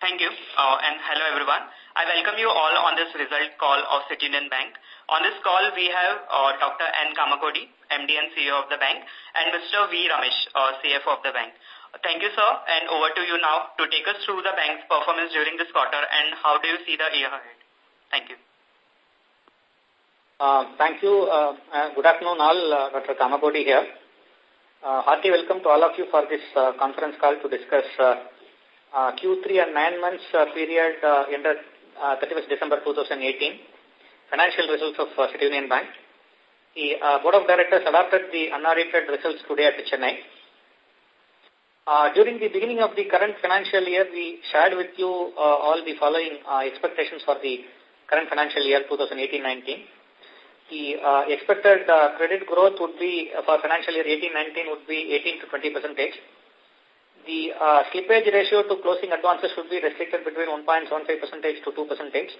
Thank you, uh, and hello everyone. I welcome you all on this result call of City Union Bank. On this call, we have uh, Dr. N. Kamakodi, MD and CEO of the bank, and Mr. V. Ramesh, uh, CFO of the bank. Thank you, sir, and over to you now to take us through the bank's performance during this quarter and how do you see the year ahead. Thank you. Uh, thank you. Uh, good afternoon all. Uh, Dr. Kamakodi here. Hearty welcome to all of you for this conference call to discuss uh, uh, Q3 and nine months uh, period uh, ended uh, 31st December 2018, financial results of uh, City Union Bank. The uh, Board of Directors adopted the unaudited results today at Chennai. Uh, during the beginning of the current financial year, we shared with you uh, all the following uh, expectations for the current financial year 2018-19. The uh, expected uh, credit growth would be, uh, for financial year 18-19, would be 18 to 20 percentage. The uh, slippage ratio to closing advances should be restricted between 1.75 percentage to 2 percentage.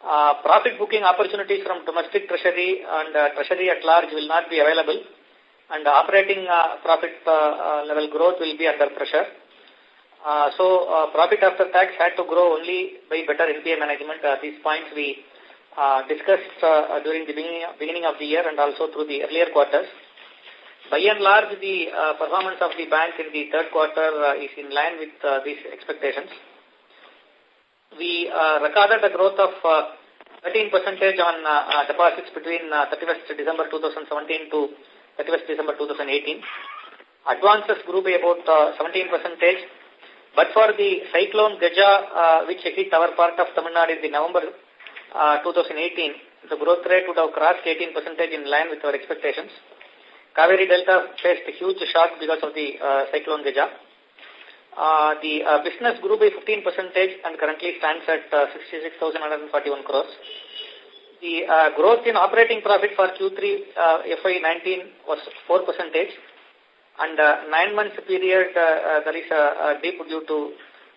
Uh, profit booking opportunities from domestic treasury and uh, treasury at large will not be available and operating uh, profit uh, level growth will be under pressure. Uh, so uh, profit after tax had to grow only by better NPA management. These points we discussed uh, during the beginning, beginning of the year and also through the earlier quarters. By and large, the uh, performance of the bank in the third quarter uh, is in line with uh, these expectations. We uh, recorded a growth of uh, 13 percentage on uh, deposits between 31st December 2017 to 31st December 2018. Advances grew by about 17 percentage. But for the cyclone Gaja, which hit our part of Tamil Nadu in the November 2018, the growth rate would have crossed 18 percentage in line with our expectations. Kaveri Delta faced a huge shock because of the uh, cyclone Gaja. Uh, the uh, business grew by 15 percentage and currently stands at uh, 66,141 crores. The uh, growth in operating profit for Q3 uh, FY19 was 4 percentage and uh, nine months period uh, uh, there is a, a dip due to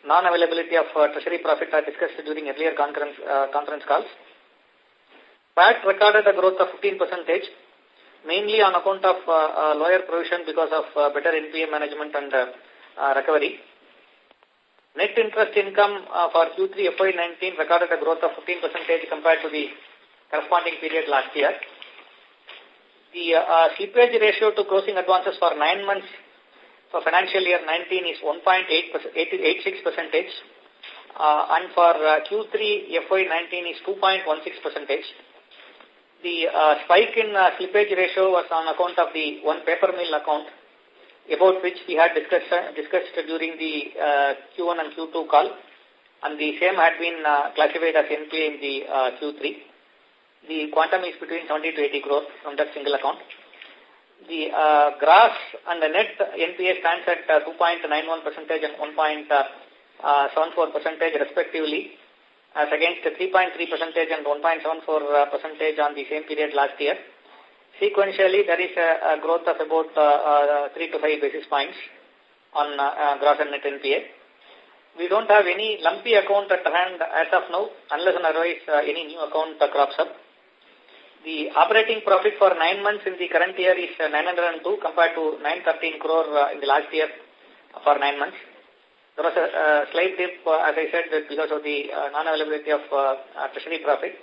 non-availability of uh, treasury profit I discussed during earlier conference, uh, conference calls. PAT recorded a growth of 15 percentage mainly on account of uh, uh, lower provision because of uh, better NPA management and uh, uh, recovery. Net interest income uh, for Q3 FY19 recorded a growth of 15% compared to the corresponding period last year. The uh, slippage ratio to closing advances for nine months for financial year 19 is 1.86 percentage uh, and for uh, Q3 FY19 is 2.16 percentage. The uh, spike in uh, slippage ratio was on account of the one paper mill account about which we had discussed, uh, discussed during the uh, Q1 and Q2 call and the same had been uh, classified as NPA in the uh, Q3. The quantum is between 70 to 80 crores from that single account. The uh, gross and the net NPA stands at uh, 2.91 percentage and 1.74 percentage respectively as against 3.3 percentage and 1.74 percentage on the same period last year. Sequentially, there is a, a growth of about uh, uh, 3 to 5 basis points on uh, uh, gross and net NPA. We don't have any lumpy account at hand as of now, unless and otherwise uh, any new account uh, crops up. The operating profit for nine months in the current year is uh, 902 compared to 913 crore uh, in the last year for nine months. There was a uh, slight dip, uh, as I said, because of the uh, non-availability of uh, treasury profit.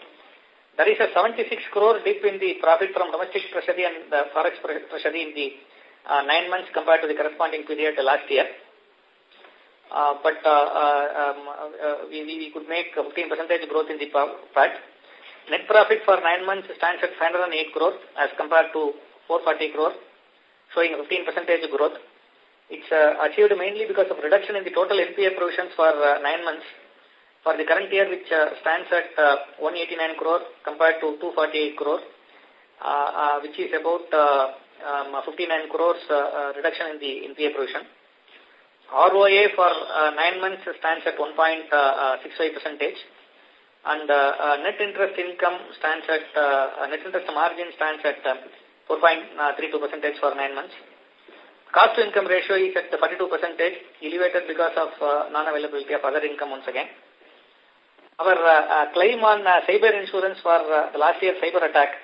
There is a 76 crore dip in the profit from domestic treasury and the forex treasury in the nine months compared to the corresponding period last year. Uh, but uh, um, uh, we, we could make 15 percentage growth in the PAT. Net profit for nine months stands at 508 crore as compared to 440 crore, showing 15 percentage growth. It's uh, achieved mainly because of reduction in the total NPA provisions for uh, nine months for the current year, which uh, stands at uh, 189 crore compared to 248 crore, uh, uh, which is about um, 59 crores reduction in the NPA provision. ROA for nine months stands at 1.65 percentage and net interest income stands at, net interest margin stands at uh, 4.32 percentage for nine months. Cost to income ratio is at 42 percentage, elevated because of uh, non-availability of other income once again. Our uh, uh, claim on uh, cyber insurance for the last year cyber attack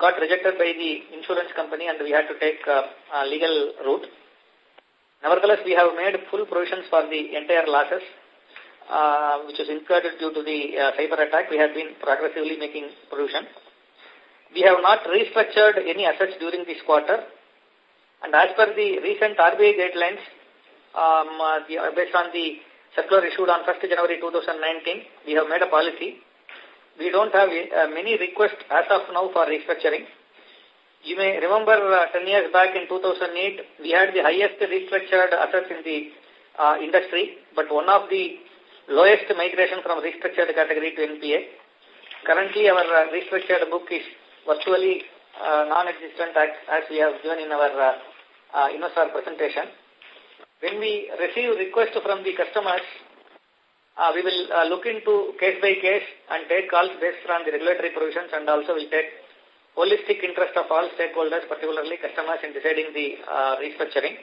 got rejected by the insurance company and we had to take uh, legal route. Nevertheless, we have made full provisions for the entire losses which was incurred due to the cyber attack, we have been progressively making provision. We have not restructured any assets during this quarter. And as per the recent RBI guidelines, um, uh, the, uh, based on the circular issued on 1st January 2019, we have made a policy. We don't have uh, many requests as of now for restructuring. You may remember uh, 10 years back in 2008, we had the highest restructured assets in the uh, industry, but one of the lowest migration from restructured category to NPA. Currently, our uh, restructured book is virtually non-existent as, as we have given in our uh, uh, investor presentation. When we receive requests from the customers, uh, we will uh, look into case by case and take calls based on the regulatory provisions and also will take holistic interest of all stakeholders, particularly customers in deciding the uh, restructuring.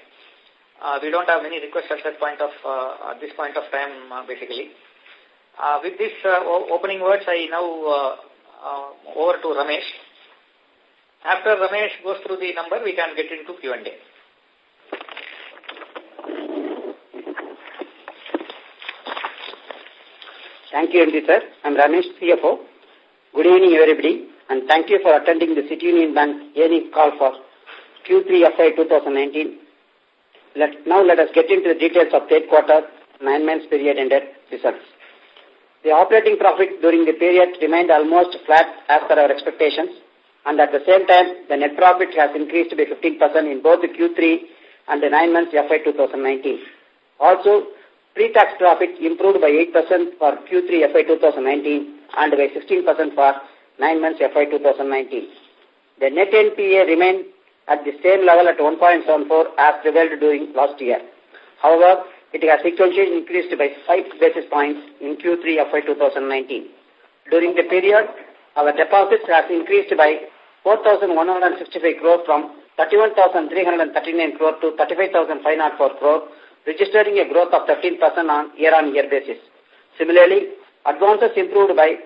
Uh, we don't have any requests at that point of uh, at this point of time, uh, basically. Uh, with this uh, opening words, I now uh, uh, over to Ramesh. After Ramesh goes through the number, we can get into Q&A. Thank you, MD sir. I'm Ramesh, CFO. Good evening, everybody, and thank you for attending the City Union Bank earnings call for Q3 FY 2019 let, now let us get into the details of third quarter, nine months period ended results. The operating profit during the period remained almost flat as per our expectations, and at the same time, the net profit has increased by 15% in both the Q3 and the nine months FY 2019. Also, pre-tax profit improved by 8% for Q3 FY 2019 and by 16% for nine months FY 2019. The net NPA remained at the same level at 1.74 as prevailed during last year. However, it has sequentially increased by 5 basis points in Q3 FY 2019. During the period, our deposits has increased by 4,165 crore from 31,339 crore to 35,504 crore, registering a growth of 13% on year-on-year -year basis. Similarly, advances improved by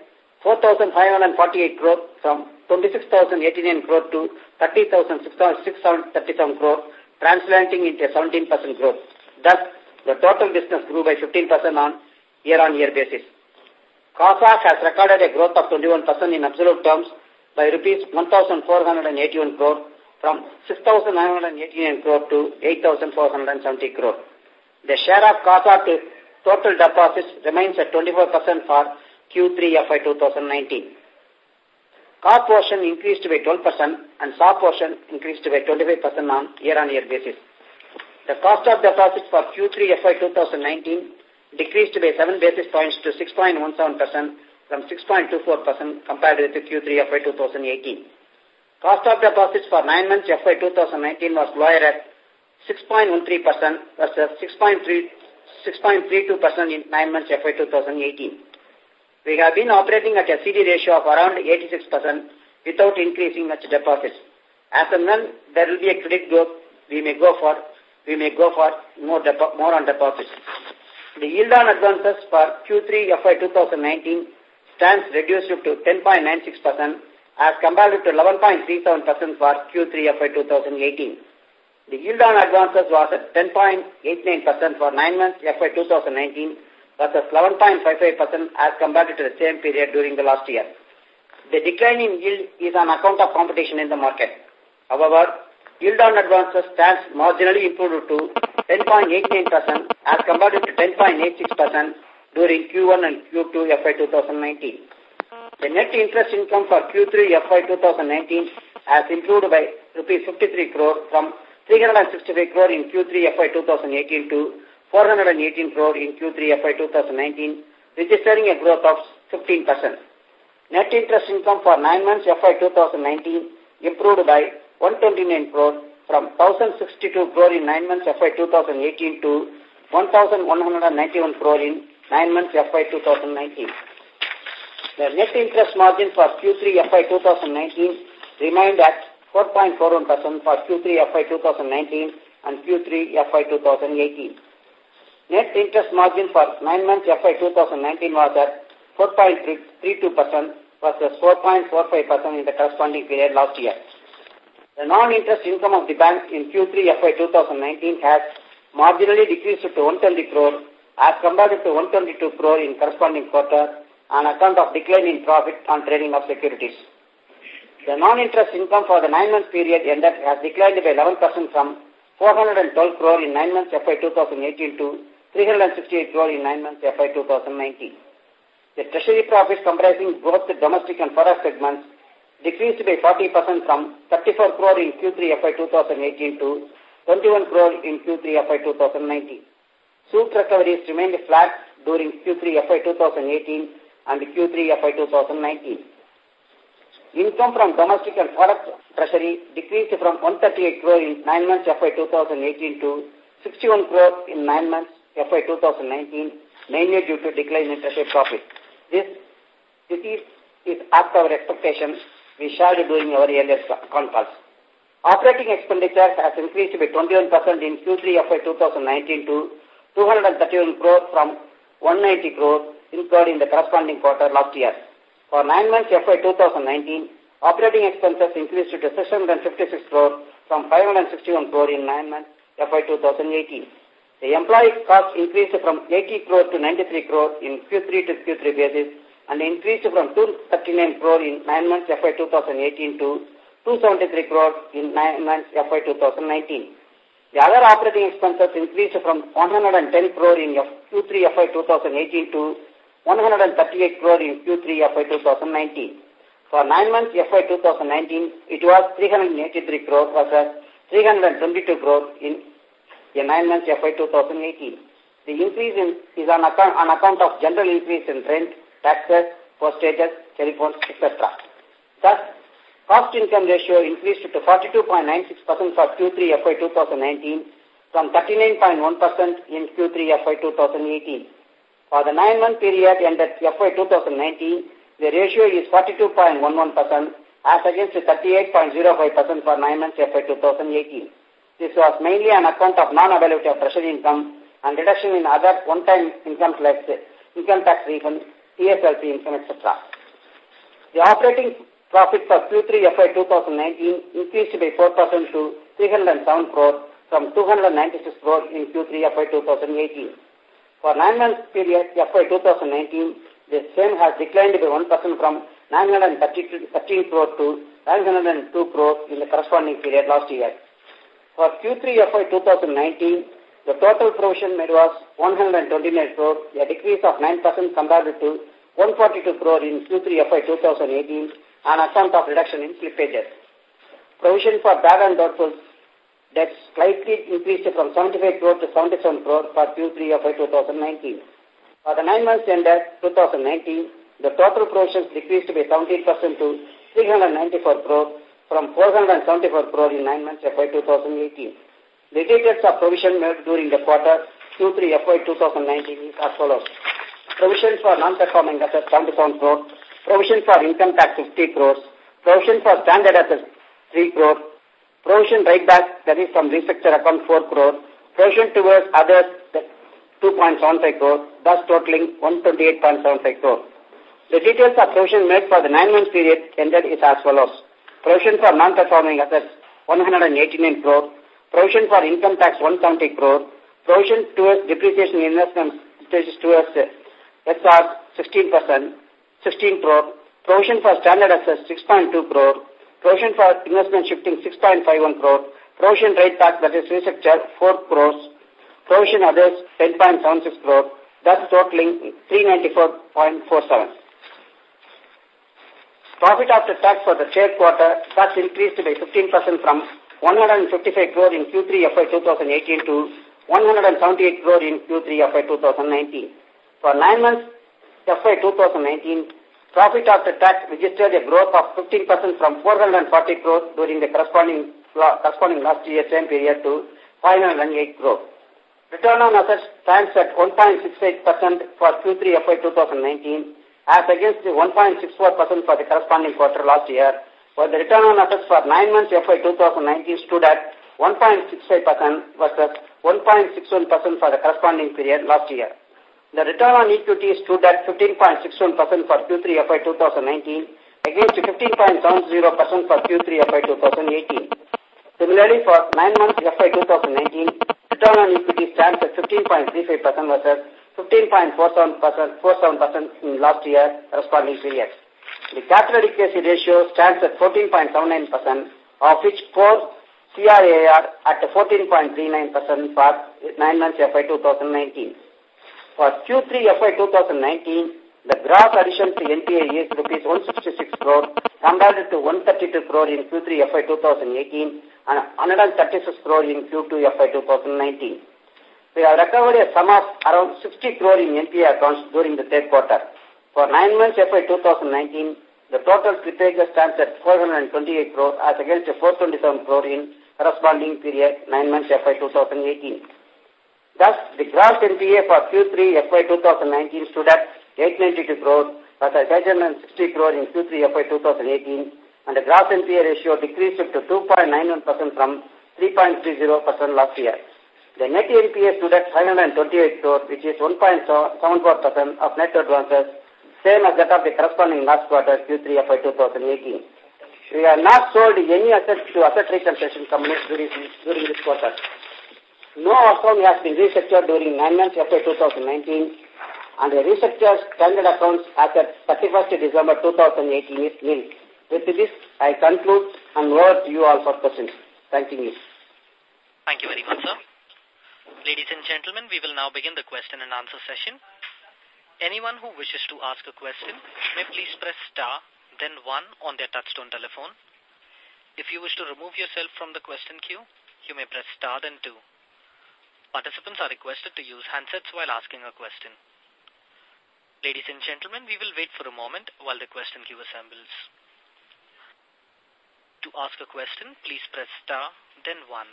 4,548 crore from 26,089 crore to 30,637 crore, translating into a 17% growth. Thus, the total business grew by 15% on year-on-year -year basis. CASA has recorded a growth of 21% in absolute terms by rupees 1,481 crore from 6,989 crore to 8,470 crore. The share of CASA to total deposits remains at 24% for Q3 FY 2019. CAR portion increased by 12% and SA portion increased by 25% on year-on-year -year basis. The cost of deposits for Q3 FY 2019 decreased by 7 basis points to 6.17% from 6.24% compared with the Q3 FY 2018. Cost of deposits for 9 months FY 2019 was lower at 6.13% versus 6.32% in 9 months FY 2018. We have been operating at a CD ratio of around 86% without increasing much deposits. As and when there will be a credit growth, we may go for we may go for more more on deposits. The yield on advances for Q3 FY 2019 stands reduced to 10.96% as compared to 11.37% for Q3 FY 2018. The yield on advances was at 10.89% for 9 months FY 2019 versus 11.55% as compared to the same period during the last year. The decline in yield is on account of competition in the market. However, yield on advances stands marginally improved to 10.89% as compared to 10.86% during Q1 and Q2 FY 2019. The net interest income for Q3 FY 2019 has improved by rupees 53 crore from 365 crore in Q3 FY 2018 to 418 crore in Q3 FY 2019, registering a growth of 15%. Net interest income for 9 months FY 2019 improved by 129 crore from 1,062 crore in 9 months FY 2018 to 1,191 crore in 9 months FY 2019. The net interest margin for Q3 FY 2019 remained at 4.41% for Q3 FY 2019 and Q3 FY 2018. Net interest margin for 9 months FY 2019 was at 4.32% versus 4.45% in the corresponding period last year. The non-interest income of the bank in Q3 FY 2019 has marginally decreased to 120 crore as compared to 122 crore in corresponding quarter on account of decline in profit on trading of securities. The non-interest income for the nine-month period ended has declined by 11% from 412 crore in nine months FY 2018 to 368 crore in nine months FY 2019. The treasury profits comprising both the domestic and foreign segments decreased by 40% from 34 crore in Q3 FY 2018 to 21 crore in Q3 FY 2019. Suit recoveries remained flat during Q3 FY 2018 and Q3 FY 2019. Income from domestic and forex treasury decreased from 138 crore in 9 months FY 2018 to 61 crore in 9 months FY 2019, mainly due to decline in treasury profit. This, this is, is as our expectations we shared during our earlier con calls. Operating expenditure has increased by 21% in Q3 FY 2019 to 231 crore from 190 crore incurred in the corresponding quarter last year. For nine months FY 2019, operating expenses increased to 656 crore from 561 crore in nine months FY 2018. The employee cost increased from 80 crore to 93 crore in Q3 to Q3 basis and increased from 239 crore in nine months FY 2018 to 273 crore in nine months FY 2019. The other operating expenses increased from 110 crore in Q3 FY 2018 to 138 crore in Q3 FY 2019. For nine months FY 2019, it was 383 crore versus 322 crore in, in nine months FY 2018. The increase in, is on account, on account of general increase in rent, taxes, postages, telephones, etc. Thus, cost-income ratio increased to 42.96% for Q3 FY 2019 from 39.1% in Q3 FY 2018. For the nine-month period ended FY 2019, the ratio is 42.11% as against 38.05% for nine months FY 2018. This was mainly on account of non-availability of treasury income and reduction in other one-time income like income tax refund, PSLC income, etc. The operating profit for Q3 FY 2019 increased by 4% to 307 crore from 296 crore in Q3 FY 2018. For nine months period FY 2019, the same has declined by 1% from 913 crore to 902 crore in the corresponding period last year. For Q3 FY 2019, the total provision made was 129 crore, a decrease of 9% compared to 142 crore in Q3 FY 2018 on account of reduction in slippages. Provision for bad and doubtful that slightly increased from 75 crore to 77 crore for Q3 of 2019. For the nine months ended 2019, the total provisions decreased by 17% to 394 crore from 474 crore in nine months FY 2018. The details of provision made during the quarter Q3 FY 2019 is as follows. Provision for non-performing assets 77 crore, provision for income tax 50 crores, provision for standard assets 3 crore, provision write back that is from restructure account 4 crore, provision towards others 2.75 crore, thus totaling 128.75 crore. The details of provision made for the nine month period ended is as follows. Provision for non-performing assets 189 crore, provision for income tax 170 crore, provision towards depreciation investments towards SR 16%, 16 crore, provision for standard assets 6.2 crore, Provision for investment shifting 6.51 crore. Provision rate tax that is restructured 4 crores. Provision others 10.76 crore. Thus totaling 394.47. Profit after tax for the third quarter thus increased by 15% from 155 crore in Q3 FY 2018 to 178 crore in Q3 FY 2019. For nine months FY 2019, Profit after tax registered a growth of 15% from 440 crore during the corresponding, corresponding last year same period to 508 crore. Return on assets stands at 1.68% for Q3 FY 2019 as against 1.64% for the corresponding quarter last year, while the return on assets for nine months FY 2019 stood at 1.65% versus 1.61% for the corresponding period last year. The return on equity stood at 15.61% for Q3 FY 2019 against 15.70% for Q3 FY 2018. Similarly, for nine months FY 2019, return on equity stands at 15.35% versus 15.47% in last year corresponding period. The capital adequacy ratio stands at 14.79%, of which core CRAR at 14.39% for 9 months FY 2019. For Q3 FY 2019, the gross addition to NPA is rupees 166 crore compared to 132 crore in Q3 FY 2018 and 136 crore in Q2 FY 2019. We have recovered a sum of around 60 crore in NPA accounts during the third quarter. For nine months FY 2019, the total slippage stands at 428 crore as against 427 crore in corresponding period nine months FY 2018. Thus, the gross NPA for Q3 FY 2019 stood at 892 crore versus 860 crore in Q3 FY 2018 and the gross NPA ratio decreased to 2.91% from 3.30% last year. The net NPA stood at 528 crore, which is 1.74% of net advances, same as that of the corresponding last quarter, Q3 FY 2018. We have not sold any assets to asset reconstruction companies during, during this quarter. No account has been restructured during 9 months after 2019 and the restructured standard accounts as at 31st December 2018 is. With this, I conclude and over to you all for questions. Thank you. Thank you very much, sir. Ladies and gentlemen, we will now begin the question and answer session. Anyone who wishes to ask a question may please press star, then one on their touchtone telephone. If you wish to remove yourself from the question queue, you may press star then two. Participants are requested to use handsets while asking a question. Ladies and gentlemen, we will wait for a moment while the question queue assembles. To ask a question, please press star, then one.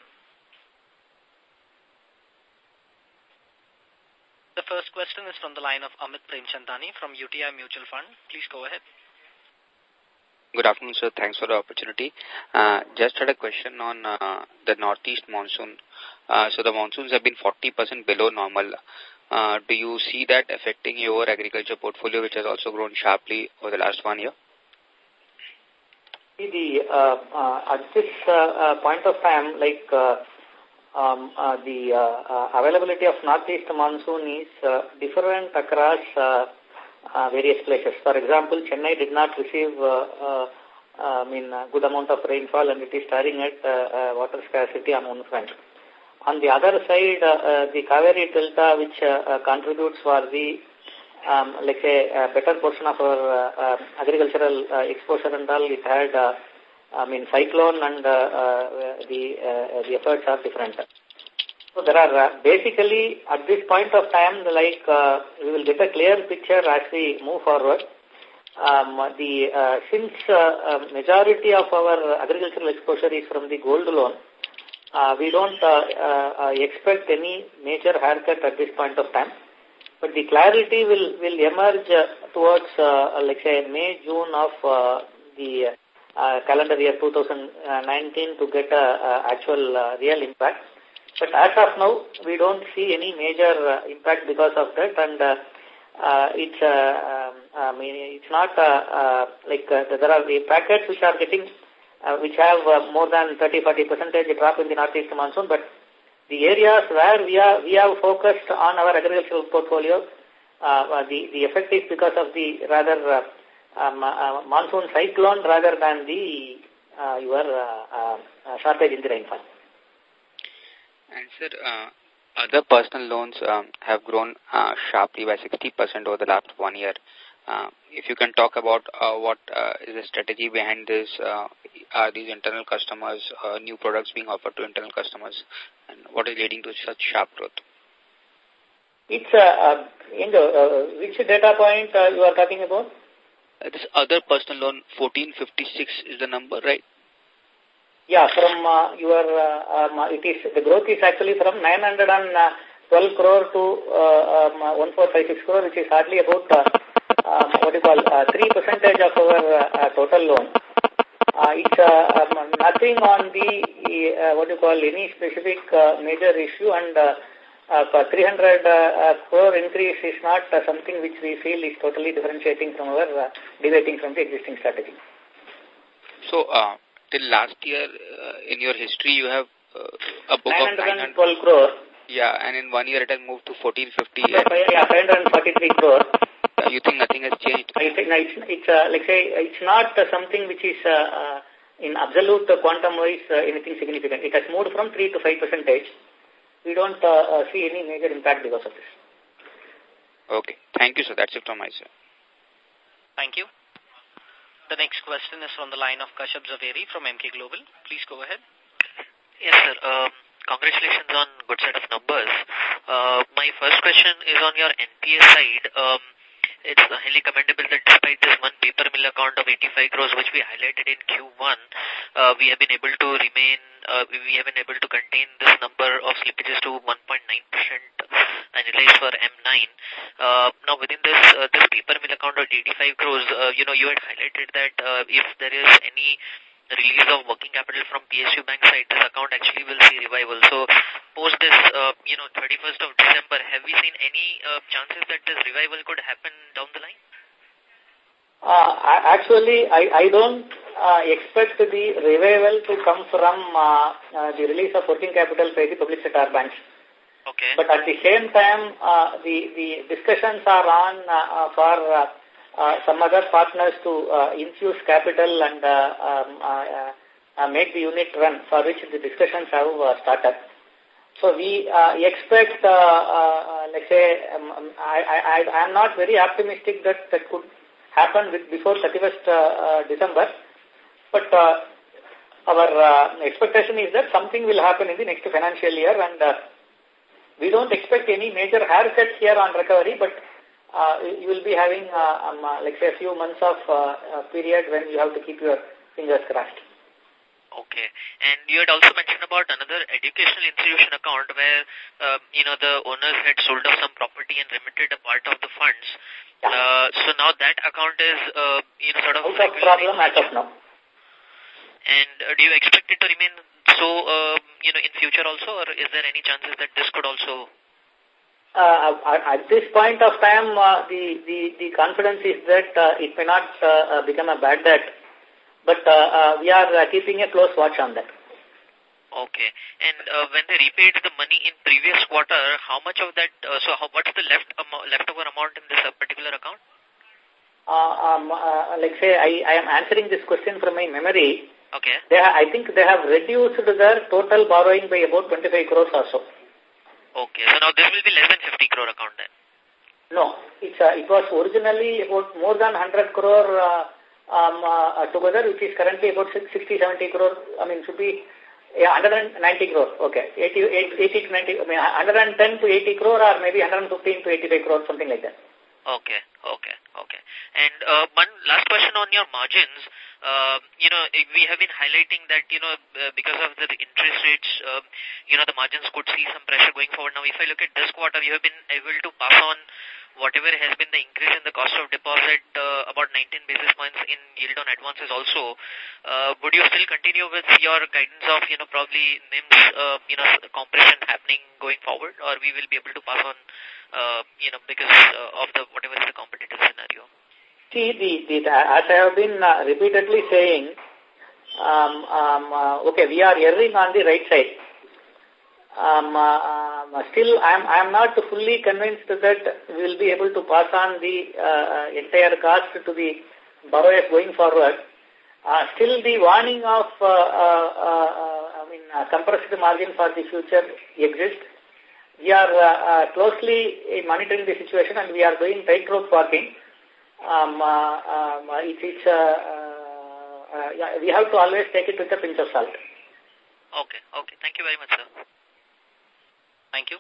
The first question is from the line of Amit Premchandani from UTI Mutual Fund. Please go ahead. Good afternoon, sir. Thanks for the opportunity. Uh, just had a question on uh, the northeast monsoon. Uh, so the monsoons have been 40% below normal. Do you see that affecting your agriculture portfolio, which has also grown sharply over the last one year? The, uh, uh, at this uh, point of time, like uh, um, uh, the uh, availability of northeast monsoon is uh, different across uh, uh, various places. For example, Chennai did not receive uh, uh, I mean, a good amount of rainfall and it is staring at uh, uh, water scarcity on one front. On the other side, uh, uh, the Kaveri Delta, which uh, uh, contributes for the, um, like say, a better portion of our uh, uh, agricultural uh, exposure and all, it had uh, I mean, cyclone and uh, uh, the, uh, the efforts are different. So there are uh, basically at this point of time, like uh, we will get a clear picture as we move forward. Um, the uh, since uh, majority of our agricultural exposure is from the gold loan, uh, we don't uh, uh, expect any major haircut at this point of time. But the clarity will will emerge uh, towards, uh, like say, May June of uh, the uh, calendar year 2019 to get a, a actual uh, real impact. But as of now, we don't see any major uh, impact because of that, and uh, uh, it's uh, um, I mean it's not uh, like there are the packets which are getting which have more than 30-40 percentage drop in the northeast monsoon, but the areas where we are we have focused on our agricultural portfolio, the the effect is because of the rather um, monsoon cyclone rather than the your shortage in the rainfall. And sir, uh, other personal loans um, have grown uh, sharply by 60% over the last one year. Uh, if you can talk about uh, what uh, is the strategy behind this, uh, are these internal customers, uh, new products being offered to internal customers, and what is leading to such sharp growth? It's uh, uh, in the, uh, which data point uh, you are talking about? Uh, this other personal loan, 1456 is the number, right? Yeah, from uh, your, uh, um, it is, the growth is actually from 912 crore to uh, um, 1456 crore, which is hardly about, uh, um, what you call, uh, 3 percentage of our uh, total loan. Uh, it's uh, um, nothing on the, uh, what you call, any specific uh, major issue and uh, uh, 300 uh, crore increase is not uh, something which we feel is totally differentiating from our, uh, deviating from the existing strategy. So, uh, till last year, uh, in your history, you have uh, a book 912 of 900 crore. Yeah, and in one year it has moved to 1450. Yeah, 543 crore. Uh, you think nothing has changed? I think it's, it's uh, like say, it's not uh, something which is uh, uh, in absolute quantum-wise uh, anything significant. It has moved from 3 to 5 percentage. We don't uh, uh, see any major impact because of this. Okay. Thank you, sir. That's it from my side. Thank you. The next question is from the line of Kashyap Zaveri from Emkay Global. Please go ahead. Yes, sir. Um, congratulations on good set of numbers. Uh, my first question is on your NPA side. Um, it's highly commendable that despite this one paper mill account of 85 crores, which we highlighted in Q1, uh, we have been able to remain, uh, we have been able to contain this number of slippages to 1.9% annualized for M9. Uh, now, within this uh, this paper mill account of 85 crores, uh, you know, you had highlighted that uh, if there is any release of working capital from PSU bank side, this account actually will see revival. So, post this, uh, you know, 31st of December, have we seen any uh, chances that this revival could happen down the line? Uh, actually, I, I don't uh, expect the revival to come from uh, uh, the release of working capital by the public sector banks. Okay. But at the same time, uh, the, the discussions are on uh, uh, for uh, uh, some other partners to uh, infuse capital and uh, um, uh, uh, make the unit run, for which the discussions have started. So we expect, let's say, um, um I, I, I am not very optimistic that that could happen with before 31st uh, uh, December, but our expectation is that something will happen in the next financial year and we don't expect any major haircut here on recovery, but uh, you will be having, uh, um, uh, like say, a few months of uh, uh, period when you have to keep your fingers crossed. Okay. And you had also mentioned about another educational institution account where, uh, you know, the owners had sold off some property and remitted a part of the funds. Yeah. Uh, so now that account is, uh, you know, sort of... Out of problem as of now. And uh, do you expect it to remain so, uh, you know, in future also, or is there any chances that this could also uh, at this point of time, uh, the, the, the confidence is that uh, it may not uh, uh, become a bad debt, but uh, uh, we are uh, keeping a close watch on that. Okay. And uh, when they repaid the money in previous quarter, how much of that, uh, so how, what's the left amo leftover amount in this uh, particular account? Uh, um, uh, like say, I, I am answering this question from my memory. Okay. They I think they have reduced their total borrowing by about 25 crores or so. Okay, so now this will be less than 50 crore account then? No, it's, uh, it was originally about more than 100 crore uh, um, uh, together, which is currently about 60, 70 crore, I mean, should be yeah, 190 crore, okay, 80, 80 to 90, I mean, 110 to 80 crore or maybe 115 to 85 crore, something like that. Okay, okay, okay. And uh, one last question on your margins. Uh, you know, we have been highlighting that, you know, uh, because of the interest rates, uh, you know, the margins could see some pressure going forward. Now, if I look at this quarter, you have been able to pass on whatever has been the increase in the cost of deposit, uh, about 19 basis points in yield on advances also. Uh, would you still continue with your guidance of, you know, probably NIMS, uh, you know, compression happening going forward, or we will be able to pass on, uh, you know, because uh, of the whatever is the competitive scenario? See, the, the, as I have been uh, repeatedly saying, um, um, uh, okay, we are erring on the right side. Um, uh, um, still, I am, I am not fully convinced that we will be able to pass on the uh, entire cost to the borrowers going forward. Uh, still, the warning of, uh, uh, uh, I mean, uh, compressed margin for the future exists. We are uh, uh, closely monitoring the situation and we are doing tightrope walking um, uh, um, it, it's, uh, uh, yeah, we have to always take it with a pinch of salt. Okay, okay. Thank you very much, sir. Thank you.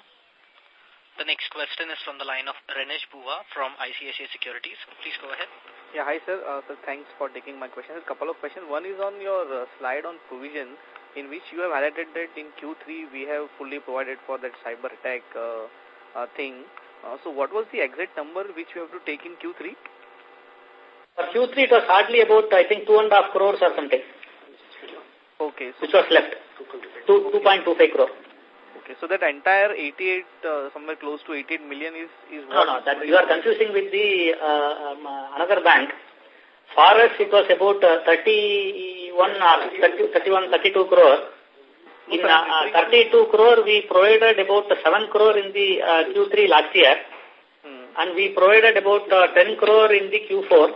The next question is from the line of Renesh Bhuva from ICICI Securities. Please go ahead. Yeah, hi sir. Uh, sir, thanks for taking my question. A couple of questions. One is on your uh, slide on provision, in which you have highlighted that in Q3 we have fully provided for that cyber attack uh, uh, thing. Uh, so what was the exact number which you have to take in Q3? For Q3, it was hardly about, I think, two and a half crores or something. Okay. So which was left. 2.25 crore. Okay, so that entire 88, uh, somewhere close to 88 million is, is No, what? no, that you are confusing with the uh, um, uh, another bank. For us, it was about uh, 31 or 30, 31, 32 crore. In uh, 32 crore, we provided about 7 crore in the uh, Q3 last year. Hmm. And we provided about uh, 10 crore in the Q4.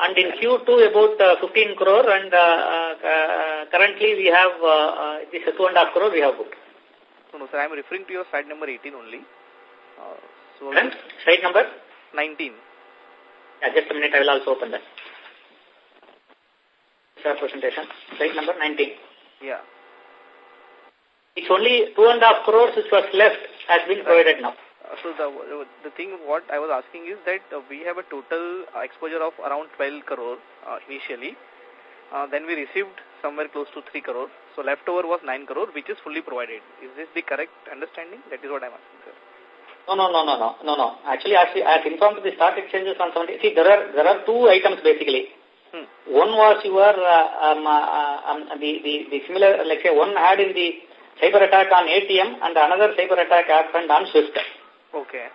And in Q2, about uh, 15 crore. And uh, uh, currently, we have uh, uh, this 2.5 crore we have booked. No, no, sir. I'm referring to your slide number 18 only. Uh, so and slide number? 19. Yeah, just a minute. I will also open that. Sir, presentation. Slide number 19. Yeah. It's only two and a half crores which was left has been provided now. So the the thing what I was asking is that uh, we have a total uh, exposure of around 12 crore uh, initially. Uh, then we received somewhere close to 3 crore. So leftover was 9 crore which is fully provided. Is this the correct understanding? That is what I'm asking, sir. No, no, no, no, no, no, no. Actually, actually, I have informed the stock exchanges on 70. See, there are there are two items basically. Hmm. One was your uh, um, uh, um, the, the the similar, like say, one had in the cyber attack on ATM and another cyber attack happened on Swift. Okay.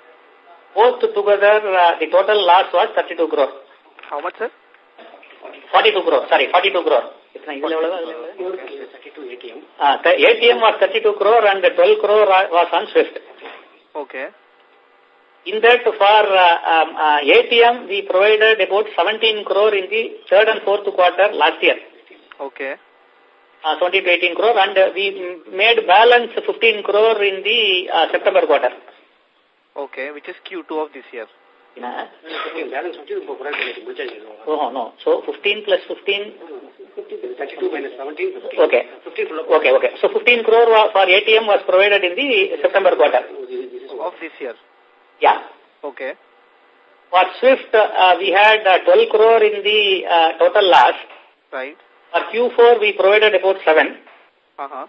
Both together, uh, the total loss was 32 crore. How much, sir? 42 crore, sorry, 42 crore. Uh, the ATM was 32 crore and the 12 crore was on Swift. Okay. In that, for uh, um, uh, ATM, we provided about 17 crore in the third and fourth quarter last year. Okay uh, 20 to 18 crore and uh, we made balance 15 crore in the uh, September quarter. Okay, which is Q2 of this year. Yeah. Oh, no. So 15 plus 15? 32 minus 17, 15. Okay. 15 okay, okay. So 15 crore for ATM was provided in the September quarter. Of this year? Yeah. Okay. For SWIFT, uh, we had uh, 12 crore in the uh, total last. Right. For Q4, we provided about 7. Uh-huh.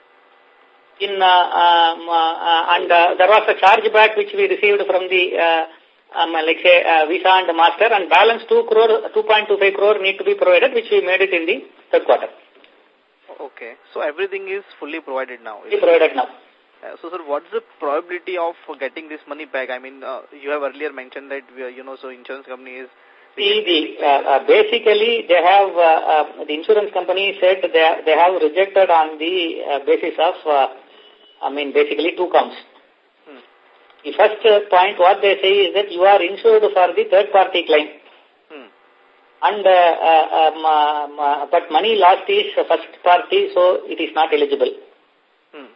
In, uh, um, uh, and uh, there was a chargeback which we received from the, uh, um, like say, uh, Visa and Master, and balance 2 crore, 2.25 crore need to be provided, which we made it in the third quarter. Okay. So everything is fully provided now? Fully provided now. Uh, so, sir, what's the probability of getting this money back? I mean, uh, you have earlier mentioned that, we are, you know, so insurance company is the, uh, uh, basically they have, uh, uh, the insurance company said they, they have rejected on the uh, basis of, uh, I mean, basically two counts. Hmm. The first point what they say is that you are insured for the third party claim. Hmm. And, uh, uh, um, um, but money lost is first party, so it is not eligible. Hmm.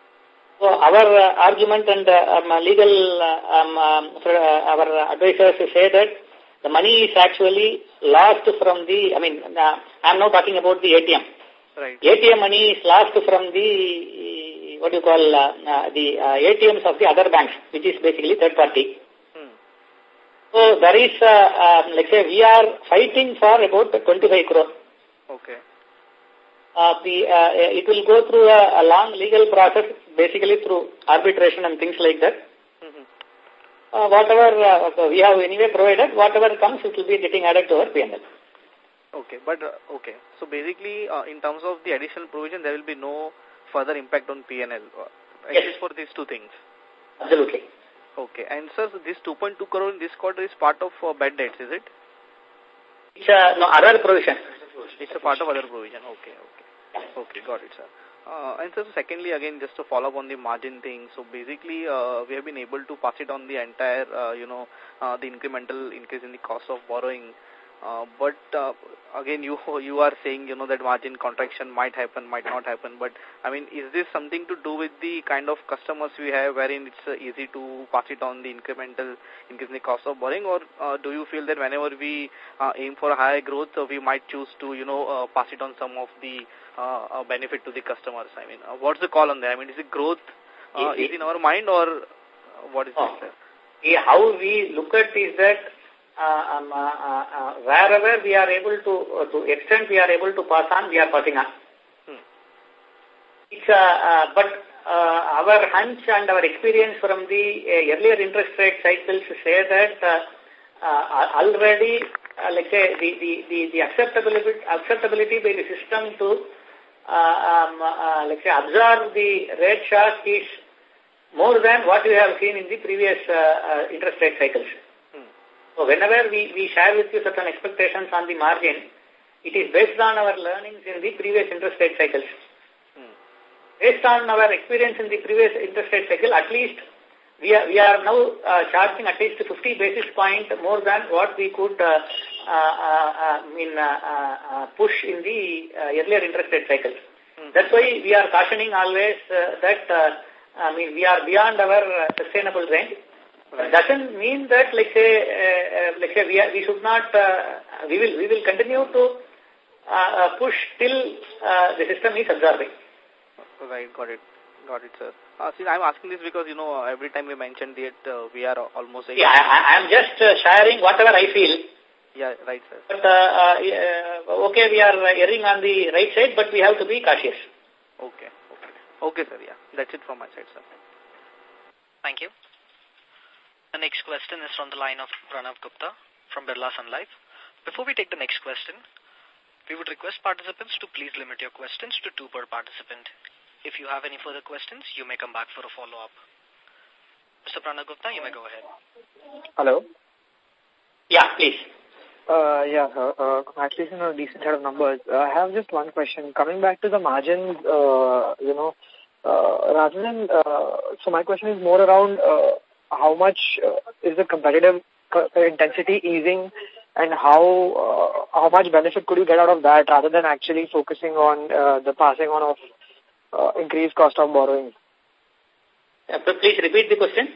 So our argument and um, legal, um, um, our advisors say that the money is actually lost from the, I mean, uh, I'm now talking about the ATM. Right. ATM money is lost from the, what you call, uh, uh, the uh, ATMs of the other banks, which is basically third party. Hmm. So there is, uh, um, let's say, we are fighting for about 25 crore. Okay. Uh, the, uh, it will go through a, a long legal process, basically through arbitration and things like that uh, whatever uh, we have anyway provided, whatever comes, it will be getting added to our PNL. Okay, but uh, okay. So basically, uh, in terms of the additional provision, there will be no further impact on PNL, uh, yes. for these two things. Absolutely. Okay, and sir, this 2.2 crore in this quarter is part of uh, bad debts, is it? It's a no, other provision. It's a part of other provision. Okay, okay. Okay, got it, sir. Uh, and so secondly, again, just to follow up on the margin thing, so basically uh, we have been able to pass it on the entire, uh, you know, uh, the incremental increase in the cost of borrowing uh, but uh, again, you you are saying you know that margin contraction might happen, might not happen. But I mean, is this something to do with the kind of customers we have, wherein it's uh, easy to pass it on the incremental increase in the cost of borrowing, or uh, do you feel that whenever we uh, aim for higher growth, uh, we might choose to you know uh, pass it on some of the uh, uh, benefit to the customers? I mean, uh, what's the call on that? I mean, is it growth uh, is in our mind, or uh, what is oh. it? How we look at is that um, uh, uh, wherever we are able to, uh, to extent we are able to pass on, we are passing on. Hmm. It's, uh, uh, but uh, our hunch and our experience from the uh, earlier interest rate cycles say that uh, uh, already, uh, let's say, the, the, the, the acceptability, acceptability by the system to, uh, um, uh, let's say, absorb the rate shock is more than what we have seen in the previous uh, uh, interest rate cycles. So whenever we, we share with you certain expectations on the margin, it is based on our learnings in the previous interest rate cycles. Hmm. based on our experience in the previous interest rate cycle, at least we are, we are now uh, charging at least 50 basis point more than what we could uh, uh, uh, mean, uh, uh, push in the uh, earlier interest rate cycles. Mm. That's why we are cautioning always uh, that uh, I mean we are beyond our uh, sustainable range. Right. Doesn't mean that, like say, uh, uh, like say, we are, we should not. Uh, we will we will continue to uh, uh, push till uh, the system is absorbing. Right, got it, got it, sir. Uh, see, I'm asking this because, you know, every time we mention it, uh, we are almost... Yeah, I, I'm just uh, sharing whatever I feel. Yeah, right, sir. But, uh, uh, okay, we are erring on the right side, but we have to be cautious. Okay, okay. Okay, sir, yeah. That's it from my side, sir. Thank you. The next question is from the line of Pranav Gupta from Birla Sun Life. Before we take the next question, we would request participants to please limit your questions to two per participant. If you have any further questions, you may come back for a follow-up. Mr. Pranav Gupta, you may go ahead. Hello. Yeah, please. Uh, yeah, uh, uh, congratulations on a decent set of numbers. Uh, I have just one question. Coming back to the margins, uh, you know, uh, rather than, uh, so my question is more around uh, how much uh, is the competitive intensity easing and how uh, how much benefit could you get out of that rather than actually focusing on uh, the passing on of uh, increased cost of borrowing. Uh, please repeat the question.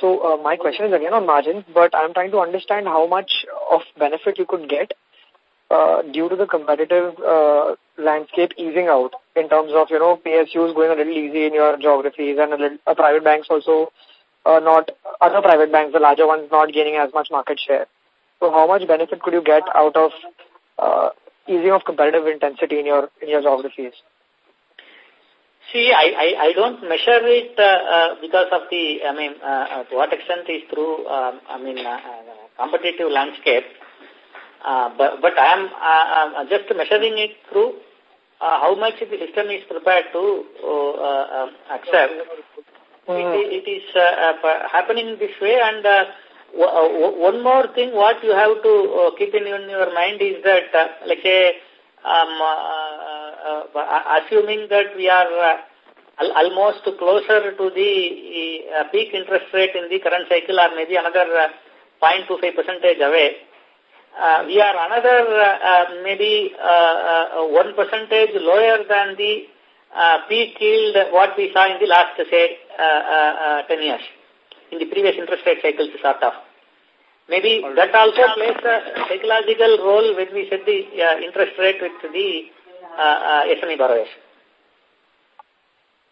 So uh, my question is again on margins, but I'm trying to understand how much of benefit you could get uh, due to the competitive uh, landscape easing out in terms of, you know, PSUs going a little easy in your geographies and a little, uh, private banks also uh, not, other private banks, the larger ones not gaining as much market share. So how much benefit could you get out of uh, easing of competitive intensity in your, in your geographies? See, I, I, I don't measure it uh, uh, because of the, I mean, uh, to what extent is through, um, I mean, uh, uh, competitive landscape. Uh, but, but I am uh, uh, just measuring it through uh, how much the system is prepared to uh, uh, accept. It, it is uh, uh, happening this way and uh, one more thing what you have to uh, keep in your mind is that, uh, like say, um, uh, uh, assuming that we are uh, al almost closer to the uh, peak interest rate in the current cycle or maybe another uh, 0.25 percentage away, uh, we are another uh, uh, maybe uh, uh, 1 percentage lower than the uh, peak yield what we saw in the last, say, uh, uh, uh, 10 years, in the previous interest rate cycles sort of. Maybe right. that also plays a psychological role when we set the uh, interest rate with the uh, uh, SME borrowers.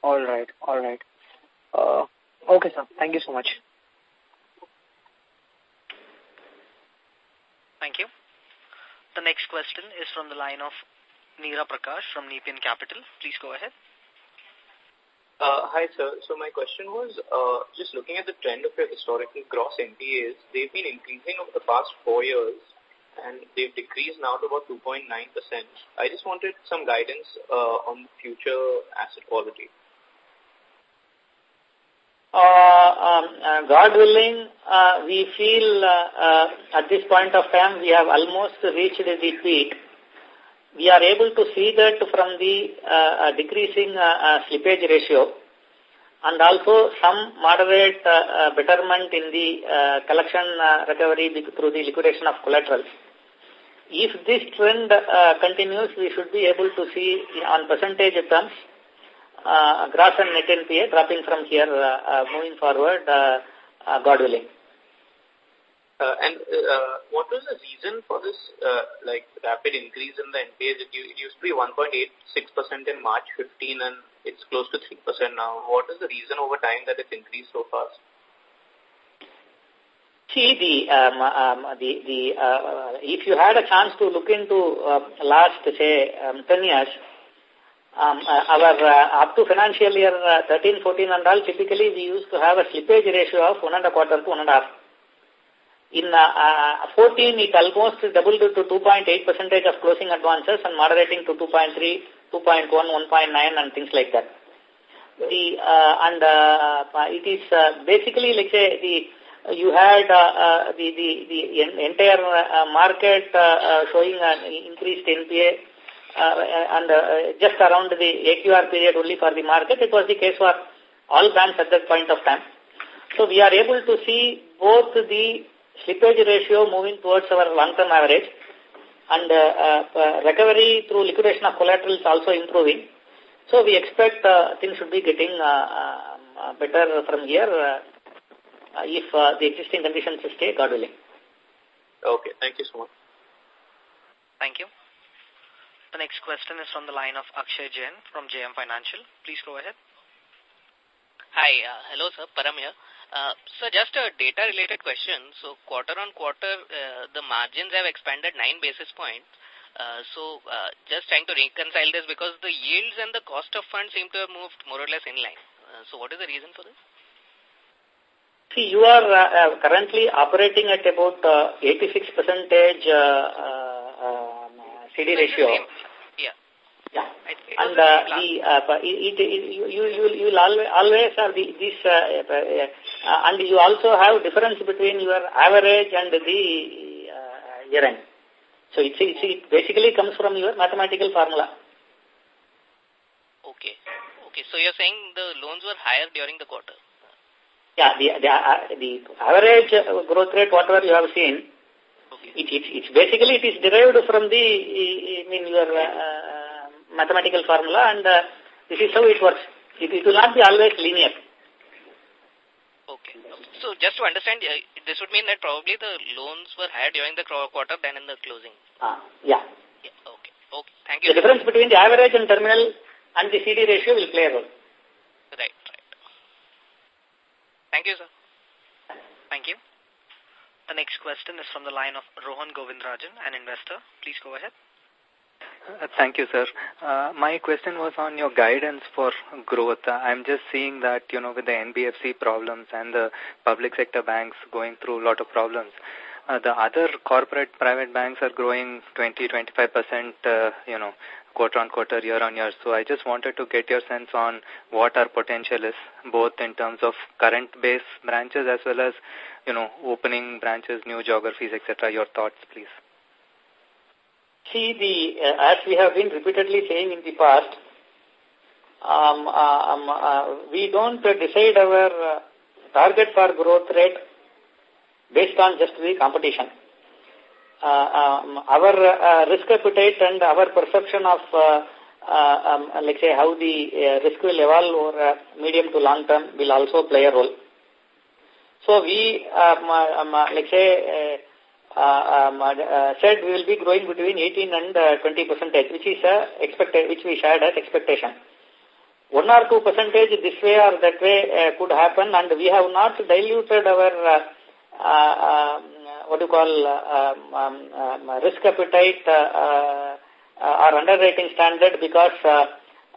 All right, all right. Uh, okay, sir. Thank you so much. Thank you. The next question is from the line of Neera Prakash from Nepean Capital. Please go ahead. Uh, hi, sir. So my question was, uh, just looking at the trend of your historical gross NPAs, they've been increasing over the past four years, and they've decreased now to about 2.9%. I just wanted some guidance uh, on future asset quality. Uh, um, uh, God willing, uh, we feel at this point of time we have almost reached the peak we are able to see that from the uh, uh decreasing uh, uh, slippage ratio and also some moderate uh, uh, betterment in the collection recovery through the liquidation of collateral. If this trend continues, we should be able to see on percentage terms gross and net NPA dropping from here moving forward, God willing. Uh, and uh, what was the reason for this uh, like rapid increase in the NPAs? It, it used to be 1.86% in March 15 and it's close to 3% now. What is the reason over time that it's increased so fast? See, the, um, um, the, the, uh, if you had a chance to look into uh, last, say, um, 10 years, um, uh, our uh, up to financial year uh, 13, 14 and all, typically we used to have a slippage ratio of one and a quarter to one and a half. In uh, uh, 14, it almost doubled to 2.8 percentage of closing advances and moderating to 2.3, 2.1, 1.9 and things like that. The uh, and uh, it is uh, basically like say the you had uh, uh, the the the entire uh, market uh, uh, showing an increased NPA. and uh, just around the AQR period only for the market. It was the case for all banks at that point of time. So we are able to see both the slippage ratio moving towards our long-term average and uh, uh, recovery through liquidation of collateral is also improving. So we expect uh, things should be getting uh, better from here if the existing conditions stay, God willing. Okay, thank you so much. Thank you. The next question is from the line of Akshay Jain from JM Financial. Please go ahead. Hi. Uh, hello, sir. Param here. Uh, so just a data-related question. So quarter on quarter, uh, the margins have expanded 9 basis points. Uh, so uh, just trying to reconcile this because the yields and the cost of funds seem to have moved more or less in line. Uh, so what is the reason for this? See, you are uh, uh, currently operating at about uh, 86 percentage uh, uh, um, CD ratio. Yeah. And uh, the, uh, it, it, you, you, you will always, always have the, this, uh, uh, and you also have difference between your average and the uh, year end. So it, it, it basically comes from your mathematical formula. Okay. Okay. So you're saying the loans were higher during the quarter? Yeah. The, the, uh, the average growth rate, whatever you have seen, okay. it, it, it's basically it is derived from the, I mean, your uh, mathematical formula and uh, this is how it works. It, it will not be always linear. Okay. So just to understand, uh, this would mean that probably the loans were higher during the quarter than in the closing. Ah, yeah. yeah. Okay. Okay. Thank you. The difference between the average and terminal and the CD ratio will play a role. Right. Right. Thank you, sir. Thank you. The next question is from the line of Rohan Govindrajan, an investor. Please go ahead. Uh, thank you, sir. Uh, my question was on your guidance for growth. Uh, I'm just seeing that, you know, with the NBFC problems and the public sector banks going through a lot of problems, uh, the other corporate private banks are growing 20, 25%, uh, you know, quarter on quarter, year on year. So I just wanted to get your sense on what our potential is, both in terms of current base branches as well as, you know, opening branches, new geographies, etc. Your thoughts, please. See, the uh, as we have been repeatedly saying in the past, um, uh, um, uh, we don't decide our uh, target for growth rate based on just the competition. Uh, um, our risk appetite and our perception of, um, let's say, how the risk will evolve over medium to long term will also play a role. So we, um, um, let's say, um, uh, said we will be growing between 18 and uh, 20 percentage, which is uh, expected, which we shared as expectation. One or two percentage this way or that way uh, could happen, and we have not diluted our uh, uh, um, what do you call uh, um, um, risk appetite uh, uh, or underwriting standard because uh,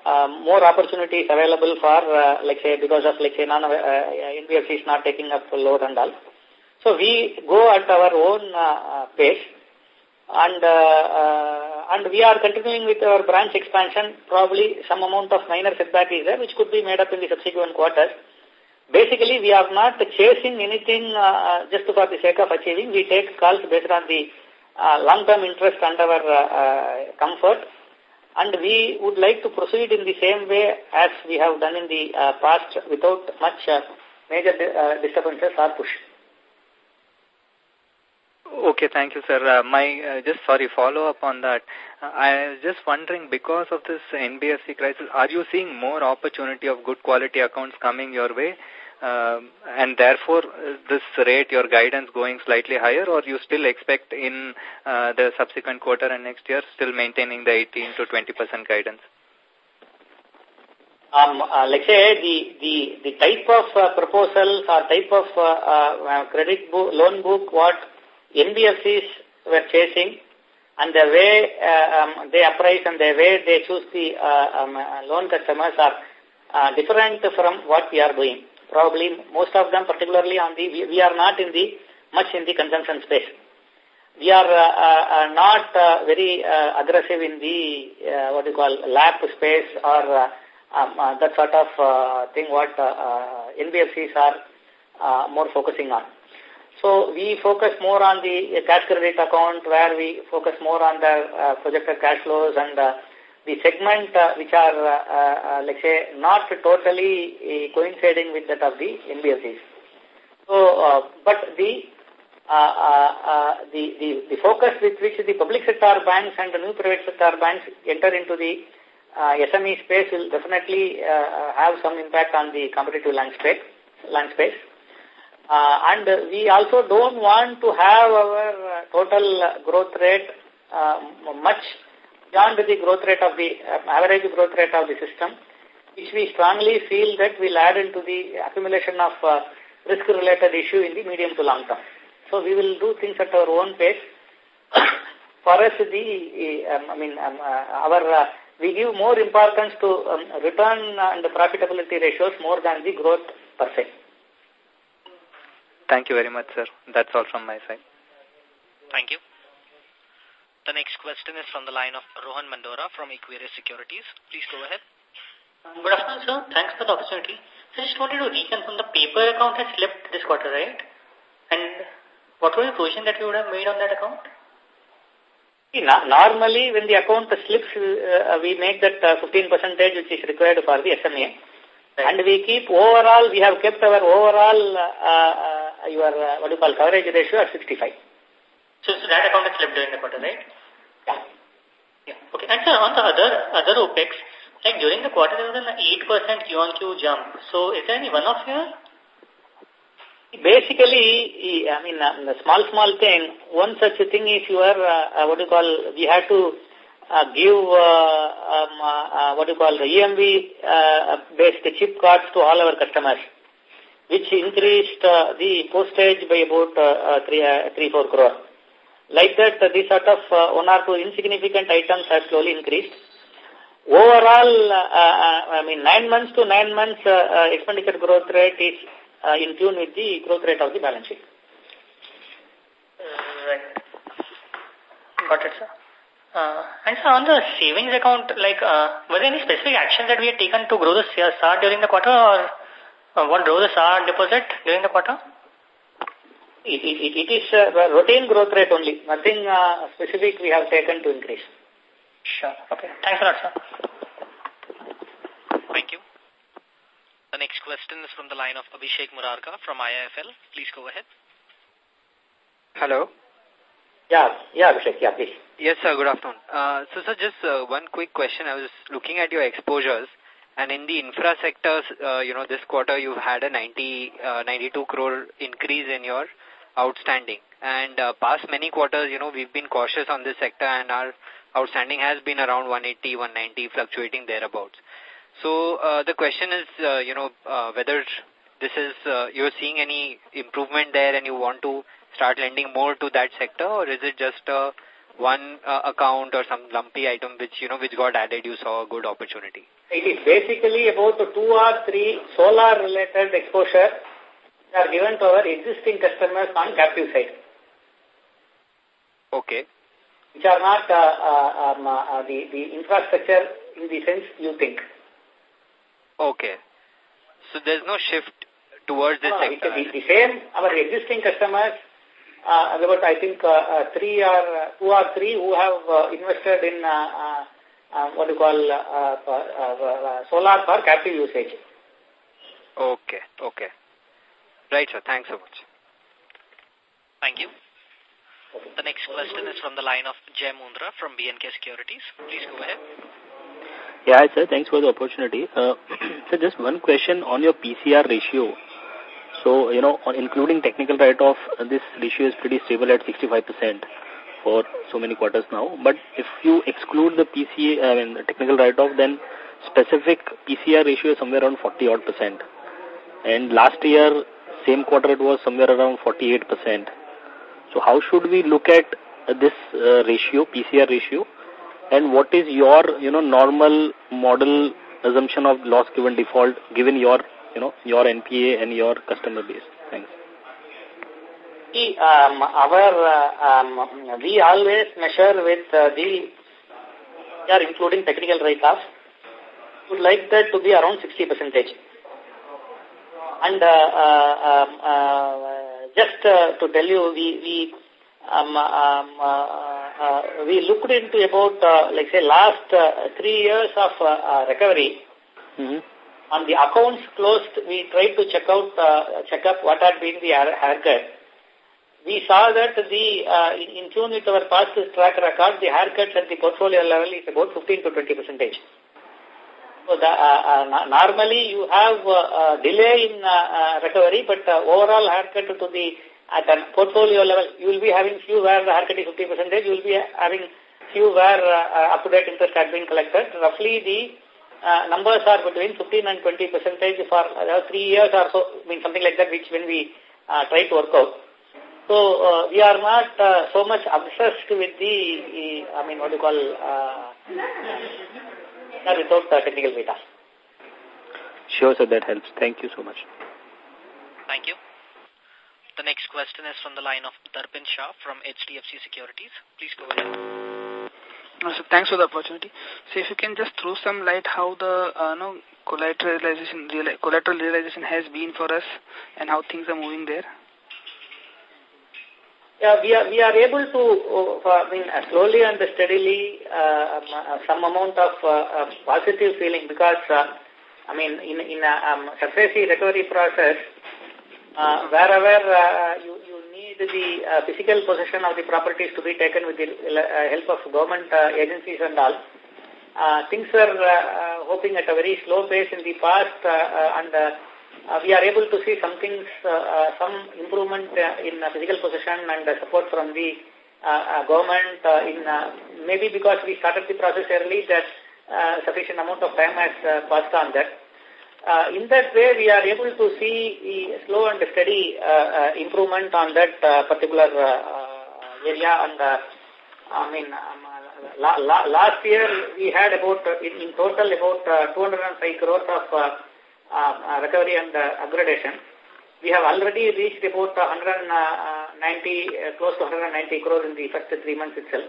uh, more opportunities available for, uh, like say, because of, like say, non, uh, is not taking up load and all. So we go at our own uh, pace and uh, uh, and we are continuing with our branch expansion. Probably some amount of minor setback is there, which could be made up in the subsequent quarters. Basically, we are not chasing anything uh, just for the sake of achieving. We take calls based on the uh, long-term interest and our uh, comfort. And we would like to proceed in the same way as we have done in the past without much major disturbances or push. Okay, thank you, sir. Uh, my uh, just sorry follow up on that. Uh, I was just wondering because of this NBFC crisis, are you seeing more opportunity of good quality accounts coming your way, um, and therefore uh, this rate, your guidance going slightly higher, or you still expect in uh, the subsequent quarter and next year still maintaining the 18 to 20 percent guidance? Um, uh, let's say the, the, the type of uh, proposals or type of uh, uh, credit loan book what NBFCs were chasing and the way uh, um, they appraise and the way they choose the uh, um, uh, loan customers are uh, different from what we are doing. Probably most of them, particularly on the, we, we are not in the, much in the consumption space. We are uh, uh, not uh, very uh, aggressive in the, what you call, LAP space or uh, um, uh, that sort of thing what uh, NBFCs are more focusing on. So we focus more on the cash credit account where we focus more on the uh, projected cash flows and uh, the segment uh, which are, let's say, not totally coinciding with that of the NBFCs. So, but the, uh, uh, uh, the, the, the focus with which the public sector banks and the new private sector banks enter into the uh, SME space will definitely uh, have some impact on the competitive landscape. landscape. Uh, and we also don't want to have our uh, total growth rate uh, much beyond the growth rate of the uh, average growth rate of the system, which we strongly feel that will add into the accumulation of uh, risk-related issue in the medium to long term. So we will do things at our own pace. For us, the um, I mean, um, uh, our uh, we give more importance to um, return and profitability ratios more than the growth per se. Thank you very much, sir. That's all from my side. Thank you. The next question is from the line of Rohan Mandora from Equirus Securities. Please go ahead. Good afternoon, sir. Thanks for the opportunity. So I just wanted to reconfirm the paper account has slipped this quarter, right? And what was the provision that you would have made on that account? Normally, when the account slips, uh, we make that uh, 15 percentage which is required for the SMA. Right. And we keep overall, we have kept our overall, uh, uh, your, uh, what do you call, coverage ratio at 65. So, so that account has slipped during the quarter, right? Yeah. Yeah. Okay. And sir, on the other, other OPEX, like during the quarter, there was an 8% Q on Q jump. So, is there any one-off here? Basically, I mean, uh, small, small thing, one such thing is you uh, uh, what do you call, we had to uh, give, uh, um, uh, uh what do you call, the EMV-based uh, chip cards to all our customers, which increased uh, the postage by about uh, uh, 3, uh, 3 4 crore. Like that, uh, this sort of uh, one or two insignificant items have slowly increased. Overall, uh, I mean, nine months to nine months expenditure growth rate is in tune with the growth rate of the balance sheet. Got it, sir. And so on the savings account, like, was there any specific action that we had taken to grow the SAR during the quarter or uh, what drove the SAR deposit during the quarter? It, it, it is uh, routine growth rate only. Nothing uh, specific we have taken to increase. Sure. Okay. Thanks a lot, sir. Thank you. The next question is from the line of Abhishek Murarka from IIFL. Please go ahead. Hello. Yeah, yeah, Abhishek, yeah, please. Yes, sir, good afternoon. Uh, so, sir, just uh, one quick question. I was looking at your exposures, and in the infra sectors, uh, you know, this quarter you've had a 90, uh, 92 crore increase in your outstanding. And uh, past many quarters, you know, we've been cautious on this sector, and our outstanding has been around 180, 190, fluctuating thereabouts. So uh, the question is, uh, you know, uh, whether this is, uh, you're seeing any improvement there and you want to start lending more to that sector or is it just uh, one uh, account or some lumpy item which, you know, which got added, you saw a good opportunity? It is basically about the two or three solar related exposure that are given to our existing customers on captive side. Okay. Which are not uh, uh, um, uh, the, the infrastructure in the sense you think. Okay. So there's no shift towards this no, sector? It's the same. Our existing customers, uh, about I think uh, uh, three or uh, two or three who have uh, invested in uh, uh, uh, what you call uh, uh, uh, solar for captive usage. Okay, okay. Right, sir. Thanks so much. Thank you. The next question is from the line of Jay Mundra from B&K Securities. Please go ahead. Yeah, hi, sir. Thanks for the opportunity. Uh, so just one question on your PCR ratio. So, you know, including technical write-off, this ratio is pretty stable at 65% for so many quarters now. But if you exclude the PCA, I mean, the technical write-off, then specific PCR ratio is somewhere around 40 odd percent. And last year, same quarter, it was somewhere around 48 percent. So how should we look at this uh, ratio, PCR ratio? and what is your, you know, normal model assumption of loss given default given your, you know, your NPA and your customer base? Thanks. See, um, our, uh, um, we always measure with uh, the, we are including technical write-offs, would like that to be around 60 percentage. And uh, uh, um, uh, just uh, to tell you, we, we, um, um, uh, uh, we looked into about, uh, like say, last uh, three years of uh, uh, recovery. Mm -hmm. On the accounts closed, we tried to check out, uh, check up what had been the haircut. We saw that the, uh, in tune with our past track record, the haircuts at the portfolio level is about 15 to 20 percentage. So the, uh, uh, normally you have uh, delay in recovery, but overall haircut to the at a portfolio level, you will be having few where the haircut is 50 percentage, you will be having few where up-to-date interest has been collected. Roughly the uh, numbers are between 15 and 20 percentage for uh, three years or so, I mean something like that, which when we uh, try to work out. So uh, we are not uh, so much obsessed with the, I mean, what do you call, uh, not without uh, technical data. Sure, sir, that helps. Thank you so much. Thank you. The next question is from the line of Darpan Shah from HDFC Securities. Please go ahead. So thanks for the opportunity. So if you can just throw some light how the uh, no, collateralization, collateral realization has been for us and how things are moving there. Yeah, we are we are able to, uh, I mean, uh, slowly and steadily, uh, um, uh, some amount of uh, positive feeling because, uh, I mean, in in a um, recovery process, wherever you you the uh, physical possession of the properties to be taken with the uh, help of government uh, agencies and all, uh, things were uh, uh, hoping at a very slow pace in the past, uh, uh, and. Uh, uh, we are able to see some things, uh, some improvement in physical possession and support from the uh, government uh, in uh, maybe because we started the process early that uh, sufficient amount of time has uh, passed on that. Uh, in that way, we are able to see slow and steady uh, uh, improvement on that uh, particular uh, uh area. And I mean, um, la la last year we had about, in, in total, about uh, 205 crores of uh, recovery and upgradation. We have already reached about 190, uh, close to 190 crores in the first three months itself.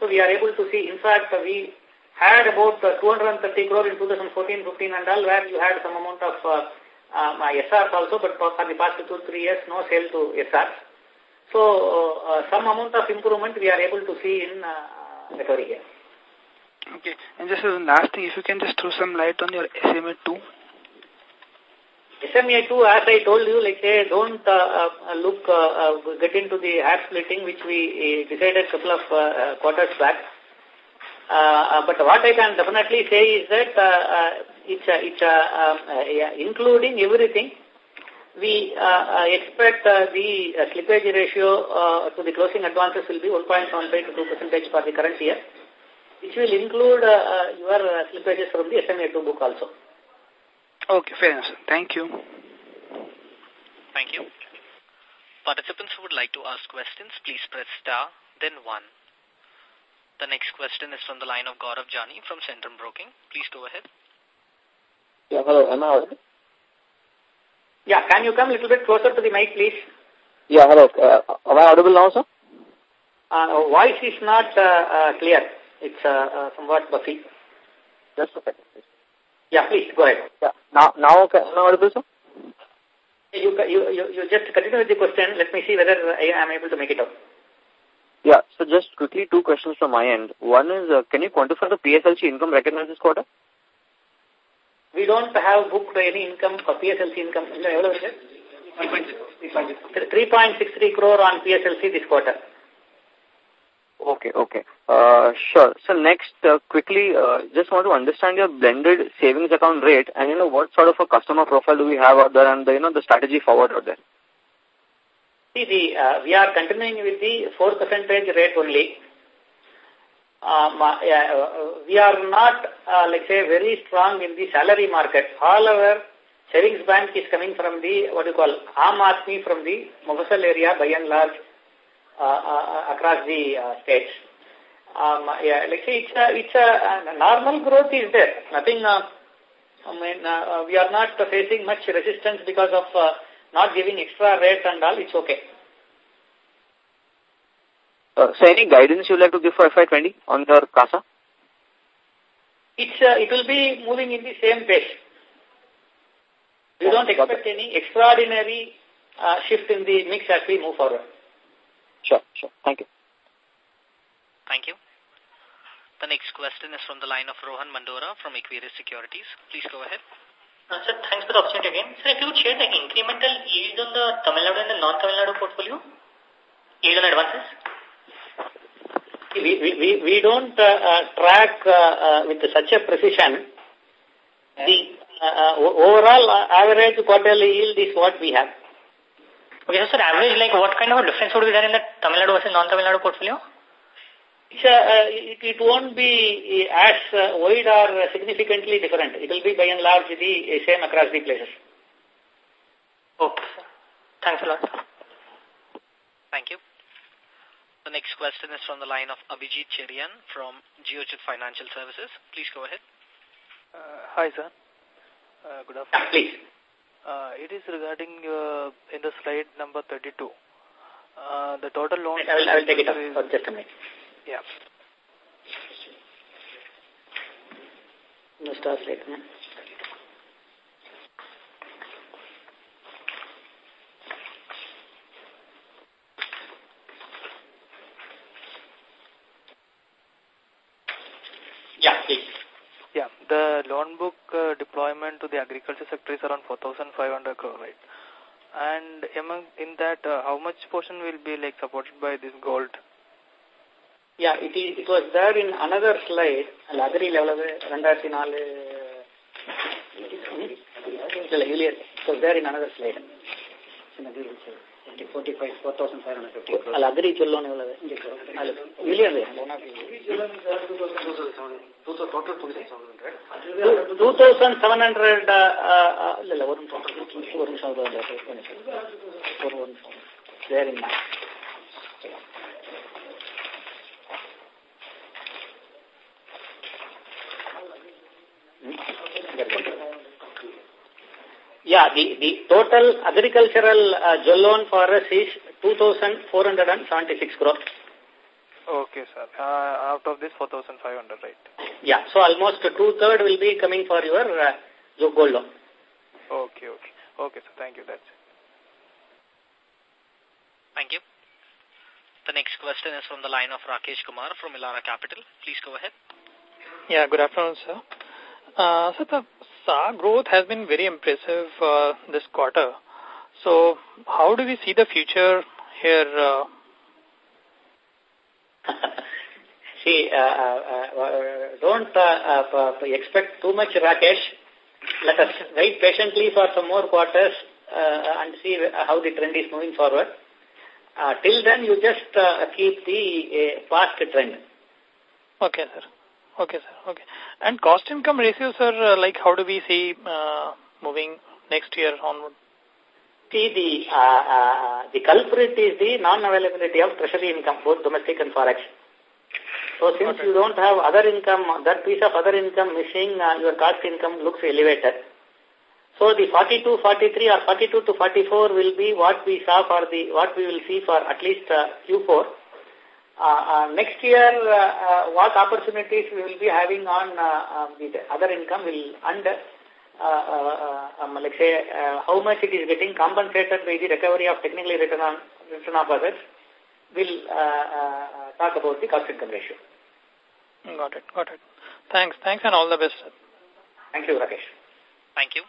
So we are able to see, in fact, we had about 230 crore in 2014-15 and all, where you had some amount of uh, um, SRs also, but for the past two, three years, no sale to SRs. So, uh, some amount of improvement we are able to see in uh, recovery here. Okay. And just as a last thing, if you can just throw some light on your SMA 2. SMA 2, as I told you, like say, don't uh, uh, look, uh, uh, get into the hair splitting, which we uh, decided a couple of uh, uh, quarters back. Uh, uh, but what I can definitely say is that uh, uh, it's, uh, it's uh, um, uh, yeah, including everything, we uh, uh, expect uh, the uh, slippage ratio uh, to the closing advances will be 1.75 to 2 percentage for the current year, which will include uh, uh, your uh, slippages from the SMA 2 book also. Okay, fair enough. Thank you. Thank you. Participants who would like to ask questions, please press star, then one. The next question is from the line of Gaurav Jani from Centrum Broking. Please go ahead. Yeah, hello. Am I audible? Yeah, can you come a little bit closer to the mic, please? Yeah, hello. Uh, am I audible now, sir? Uh, voice is not uh, uh, clear. It's uh, uh, somewhat buffy. Just a second, please. Yeah, please, go ahead. Yeah. Now, now, okay, now audible, sir? You, you, you, you just continue with the question. Let me see whether I am able to make it out. Yeah, so just quickly two questions from my end. One is, uh, can you quantify the PSLC income recognized this quarter? We don't have booked any income for PSLC income. 3.63 crore on PSLC this quarter. Okay, okay. Uh, sure. So next, uh, quickly, uh, just want to understand your blended savings account rate and, you know, what sort of a customer profile do we have out there and, the, you know, the strategy forward out there? See, the, uh, we are continuing with the 4 percentage rate only. Um, uh, we are not, uh, let's say, very strong in the salary market. All our savings bank is coming from the, what you call, Aam from the Mofussil area by and large uh, across the states. Um, yeah, let's say it's a, it's a, normal growth is there. Nothing, I mean, we are not facing much resistance because of not giving extra rate and all. It's okay. Uh, so any guidance you would like to give for FY20 on your CASA? It's, uh, it will be moving in the same pace. We don't expect any extraordinary uh, shift in the mix as we move forward. Sure, sure. Thank you. Thank you. The next question is from the line of Rohan Mandora from Equirus Securities. Please go ahead. Uh, sir, thanks for the opportunity again. Sir, if you would share the incremental yield on the Tamil Nadu and the non-Tamil Nadu portfolio? Yield on advances? We, we, we don't uh, uh, track uh, uh, with such a precision. The uh, uh, overall average quarterly yield is what we have. Okay, so sir, average, like what kind of a difference would be there in the Tamil Nadu versus non-Tamil Nadu portfolio? It's, uh, it, it won't be as uh, wide or significantly different. It will be by and large the same across the places. Okay, sir. Thanks a lot. Thank you. The next question is from the line of Abhijit Cherian from Geojit Financial Services. Please go ahead. Uh, hi, sir. Uh, good afternoon. please. Uh, it is regarding uh, in the slide number 32. Uh, the total loan... I will, I will take it up for just a minute. Yeah. No stars later. No? Yeah, please. Yeah, the loan book uh, deployment to the agriculture sector is around 4,500 crore, right? And among in that, uh, how much portion will be like supported by this gold? Yeah, it, is, it was there in another slide. Ladri level of Randasi Nal. It was there in another slide. 45, 4,550. Ladri Chullon level of Million. Total 2,700. 2,700. Uh, uh, there in my. Yeah, the, the total agricultural uh, loan for us is 2,476 crores. Okay, sir. Uh, out of this, 4,500, right? Yeah, so almost two-thirds will be coming for your uh, gold loan. Okay, okay. Okay, sir. Thank you. That's it. Thank you. The next question is from the line of Rakesh Kumar from Elara Capital. Please go ahead. Yeah, good afternoon, sir. Uh, so the SA growth has been very impressive uh, this quarter. So how do we see the future here? Uh? see, uh, uh, don't uh, expect too much, Rakesh. Let us wait patiently for some more quarters and see how the trend is moving forward. till then, you just keep the past trend. Okay, sir. Okay, sir. Okay. And cost income ratios, sir, uh, like how do we see uh, moving next year onward? See, the, uh, uh, the culprit is the non-availability of treasury income, both domestic and forex. So since okay. you don't have other income, that piece of other income missing, uh, your cost income looks elevated. So the 42, 43 or 42 to 44 will be what we saw for the, what we will see for at least uh, Q4. Uh, uh, next year, uh, what opportunities we will be having on the other income will, and um, let's say, how much it is getting compensated by the recovery of technically written on written off others, will talk about the cost income ratio. Got it, got it. Thanks, thanks, and all the best. Sir. Thank you, Rakesh. Thank you.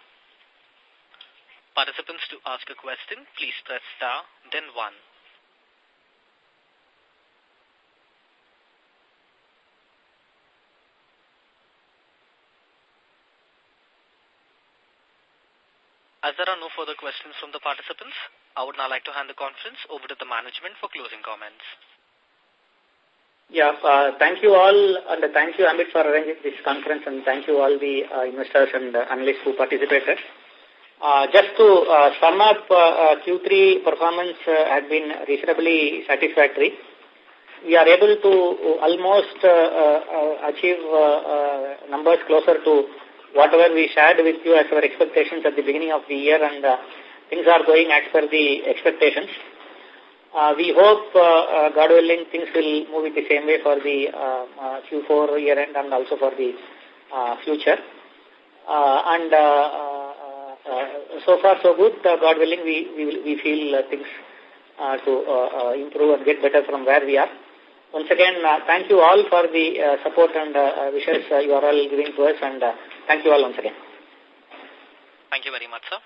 Participants to ask a question, please press star, then one. As there are no further questions from the participants, I would now like to hand the conference over to the management for closing comments. Yeah, uh, thank you all, and thank you, Amit, for arranging this conference, and thank you all the uh, investors and uh, analysts who participated. Uh, just to uh, sum up, uh, Q3 performance had been reasonably satisfactory. We are able to almost achieve numbers closer to whatever we shared with you as our expectations at the beginning of the year and uh, things are going as per the expectations. Uh, we hope, uh, uh, God willing, things will move in the same way for the Q4 year end and also for the future. and so far so good, God willing, we, we, we feel things to improve and get better from where we are. Once again, thank you all for the support and wishes you are all giving to us and Thank you all once again. Thank you very much, sir.